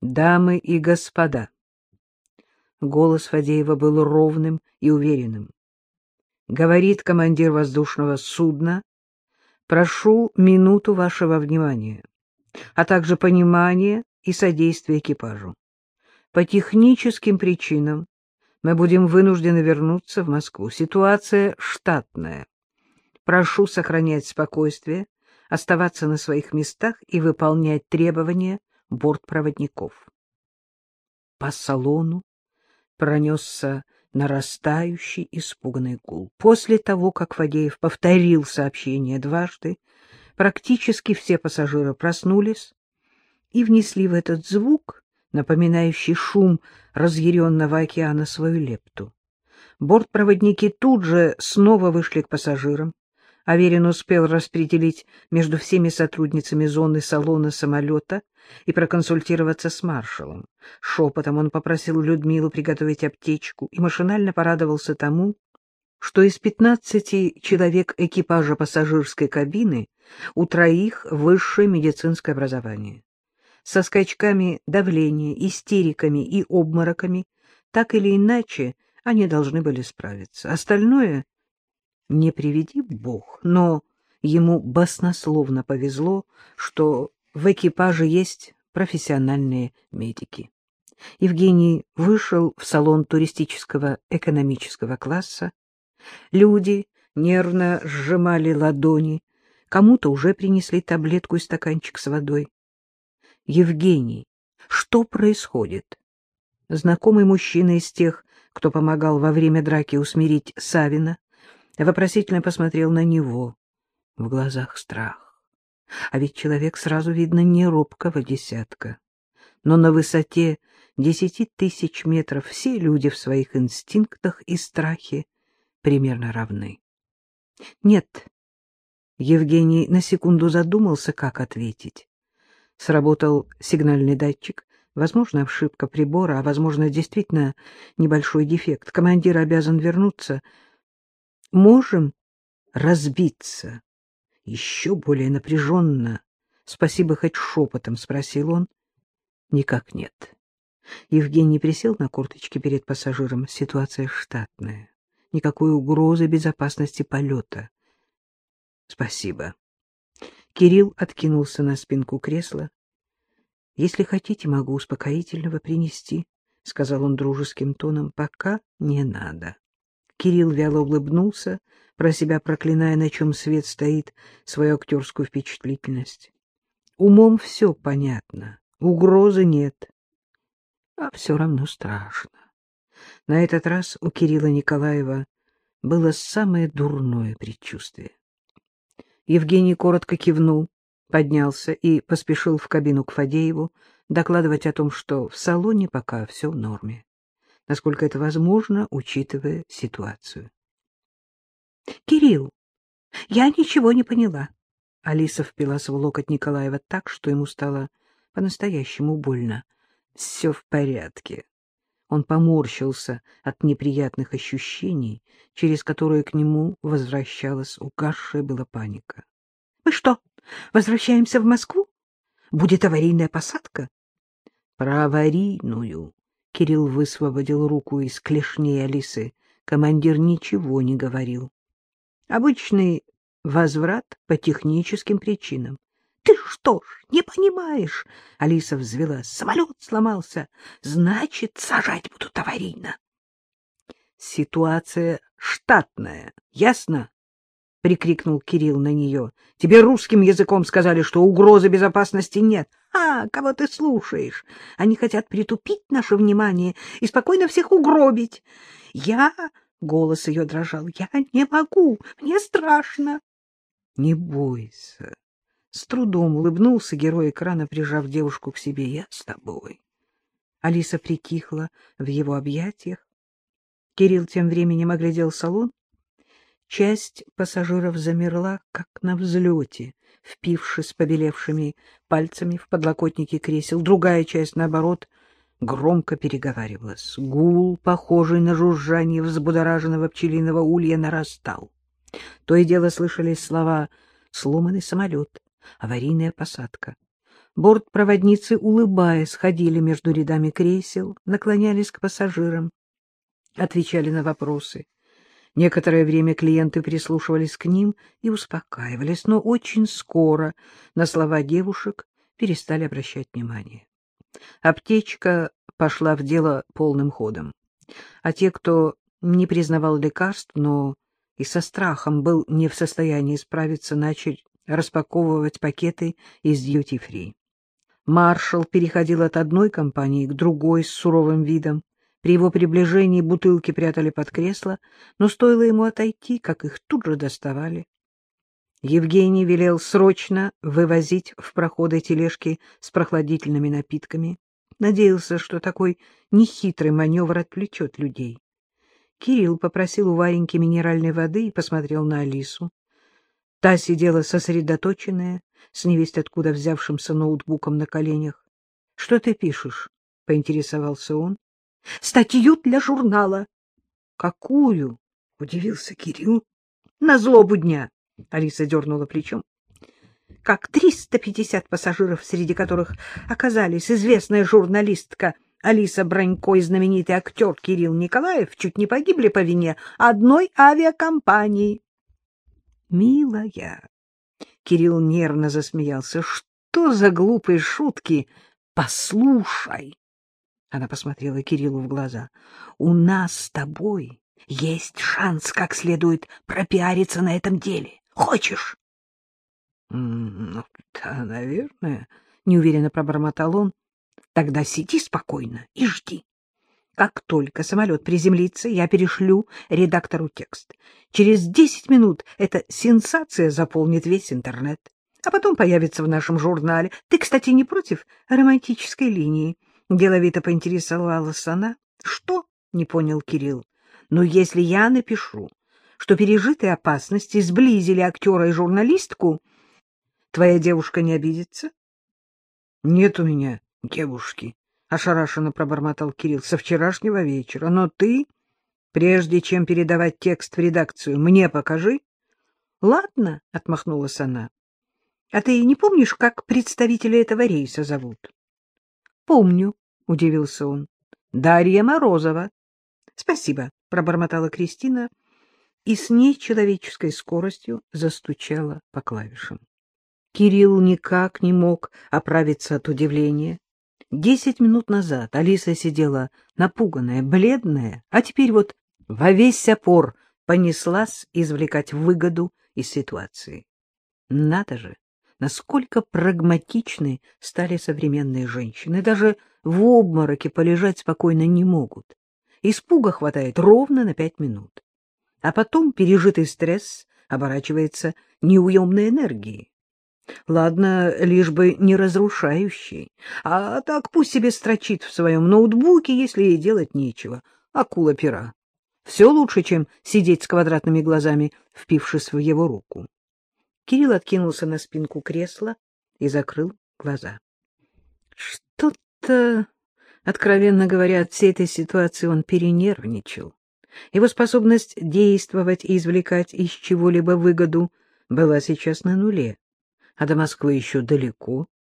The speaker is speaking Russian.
Дамы и господа. Голос Фадеева был ровным и уверенным. Говорит командир воздушного судна, прошу минуту вашего внимания, а также понимания и содействия экипажу. По техническим причинам мы будем вынуждены вернуться в Москву. Ситуация штатная. Прошу сохранять спокойствие, оставаться на своих местах и выполнять требования бортпроводников. По салону пронесся нарастающий испуганный гул. После того, как Фадеев повторил сообщение дважды, практически все пассажиры проснулись и внесли в этот звук, напоминающий шум разъяренного океана, свою лепту. Бортпроводники тут же снова вышли к пассажирам, Аверин успел распределить между всеми сотрудницами зоны салона самолета и проконсультироваться с маршалом. Шепотом он попросил Людмилу приготовить аптечку и машинально порадовался тому, что из пятнадцати человек экипажа пассажирской кабины у троих высшее медицинское образование. Со скачками давления, истериками и обмороками так или иначе они должны были справиться. Остальное не приведи бог, но ему баснословно повезло, что в экипаже есть профессиональные медики. Евгений вышел в салон туристического экономического класса. Люди нервно сжимали ладони, кому-то уже принесли таблетку и стаканчик с водой. Евгений, что происходит? Знакомый мужчина из тех, кто помогал во время драки усмирить Савина, вопросительно посмотрел на него. В глазах страх. А ведь человек сразу видно не робкого десятка. Но на высоте десяти тысяч метров все люди в своих инстинктах и страхе примерно равны. Нет. Евгений на секунду задумался, как ответить. Сработал сигнальный датчик. Возможно, ошибка прибора, а, возможно, действительно небольшой дефект. Командир обязан вернуться — можем разбиться? Еще более напряженно. Спасибо хоть шепотом, спросил он. Никак нет. Евгений присел на корточки перед пассажиром. Ситуация штатная. Никакой угрозы безопасности полета. Спасибо. Кирилл откинулся на спинку кресла. — Если хотите, могу успокоительного принести, — сказал он дружеским тоном. — Пока не надо. Кирилл вяло улыбнулся, про себя проклиная, на чем свет стоит, свою актерскую впечатлительность. Умом все понятно, угрозы нет, а все равно страшно. На этот раз у Кирилла Николаева было самое дурное предчувствие. Евгений коротко кивнул, поднялся и поспешил в кабину к Фадееву докладывать о том, что в салоне пока все в норме насколько это возможно, учитывая ситуацию. — Кирилл, я ничего не поняла. Алиса впилась в локоть Николаева так, что ему стало по-настоящему больно. — Все в порядке. Он поморщился от неприятных ощущений, через которые к нему возвращалась угасшая была паника. — Мы что, возвращаемся в Москву? Будет аварийная посадка? — Про аварийную Кирилл высвободил руку из клешней Алисы. Командир ничего не говорил. Обычный возврат по техническим причинам. — Ты что ж, не понимаешь? — Алиса взвела. — Самолет сломался. Значит, сажать будут аварийно. — Ситуация штатная, ясно? — прикрикнул Кирилл на нее. — Тебе русским языком сказали, что угрозы безопасности нет. — А, кого ты слушаешь? Они хотят притупить наше внимание и спокойно всех угробить. Я... — голос ее дрожал. — Я не могу, мне страшно. — Не бойся. С трудом улыбнулся герой экрана, прижав девушку к себе. — Я с тобой. Алиса притихла в его объятиях. Кирилл тем временем оглядел салон Часть пассажиров замерла, как на взлете, впившись побелевшими пальцами в подлокотники кресел. Другая часть, наоборот, громко переговаривалась. Гул, похожий на жужжание взбудораженного пчелиного улья, нарастал. То и дело слышались слова «сломанный самолет», «аварийная посадка». Бортпроводницы, улыбаясь, ходили между рядами кресел, наклонялись к пассажирам, отвечали на вопросы. Некоторое время клиенты прислушивались к ним и успокаивались, но очень скоро на слова девушек перестали обращать внимание. Аптечка пошла в дело полным ходом, а те, кто не признавал лекарств, но и со страхом был не в состоянии справиться, начали распаковывать пакеты из дьюти-фри. Маршал переходил от одной компании к другой с суровым видом. При его приближении бутылки прятали под кресло, но стоило ему отойти, как их тут же доставали. Евгений велел срочно вывозить в проходы тележки с прохладительными напитками. Надеялся, что такой нехитрый маневр отвлечет людей. Кирилл попросил у Вареньки минеральной воды и посмотрел на Алису. Та сидела сосредоточенная, с невесть откуда взявшимся ноутбуком на коленях. — Что ты пишешь? — поинтересовался он. — Статью для журнала. — Какую? — удивился Кирилл. — На злобу дня. Алиса дернула плечом. Как 350 пассажиров, среди которых оказались известная журналистка Алиса Бронько и знаменитый актер Кирилл Николаев, чуть не погибли по вине одной авиакомпании. «Милая!» — Кирилл нервно засмеялся. «Что за глупые шутки? Послушай!» Она посмотрела Кириллу в глаза. «У нас с тобой есть шанс как следует пропиариться на этом деле. Хочешь? — Ну, да, наверное, — неуверенно пробормотал он. — Тогда сиди спокойно и жди. Как только самолет приземлится, я перешлю редактору текст. Через десять минут эта сенсация заполнит весь интернет. А потом появится в нашем журнале. Ты, кстати, не против романтической линии? Деловито поинтересовалась она. — Что? — не понял Кирилл. — Но если я напишу, что пережитые опасности сблизили актера и журналистку, твоя девушка не обидится? — Нет у меня девушки, — ошарашенно пробормотал Кирилл, — со вчерашнего вечера. Но ты, прежде чем передавать текст в редакцию, мне покажи. — Ладно, — отмахнулась она. — А ты не помнишь, как представителя этого рейса зовут? — Помню, — удивился он. — Дарья Морозова. — Спасибо, — пробормотала Кристина, — и с нечеловеческой скоростью застучала по клавишам. Кирилл никак не мог оправиться от удивления. Десять минут назад Алиса сидела напуганная, бледная, а теперь вот во весь опор понеслась извлекать выгоду из ситуации. Надо же, насколько прагматичны стали современные женщины. Даже в обмороке полежать спокойно не могут. Испуга хватает ровно на пять минут а потом пережитый стресс оборачивается неуемной энергией. Ладно, лишь бы не разрушающий, а так пусть себе строчит в своем ноутбуке, если ей делать нечего. Акула пера. Все лучше, чем сидеть с квадратными глазами, впившись в его руку. Кирилл откинулся на спинку кресла и закрыл глаза. Что-то, откровенно говоря, от всей этой ситуации он перенервничал. Его способность действовать и извлекать из чего-либо выгоду была сейчас на нуле, а до Москвы еще далеко.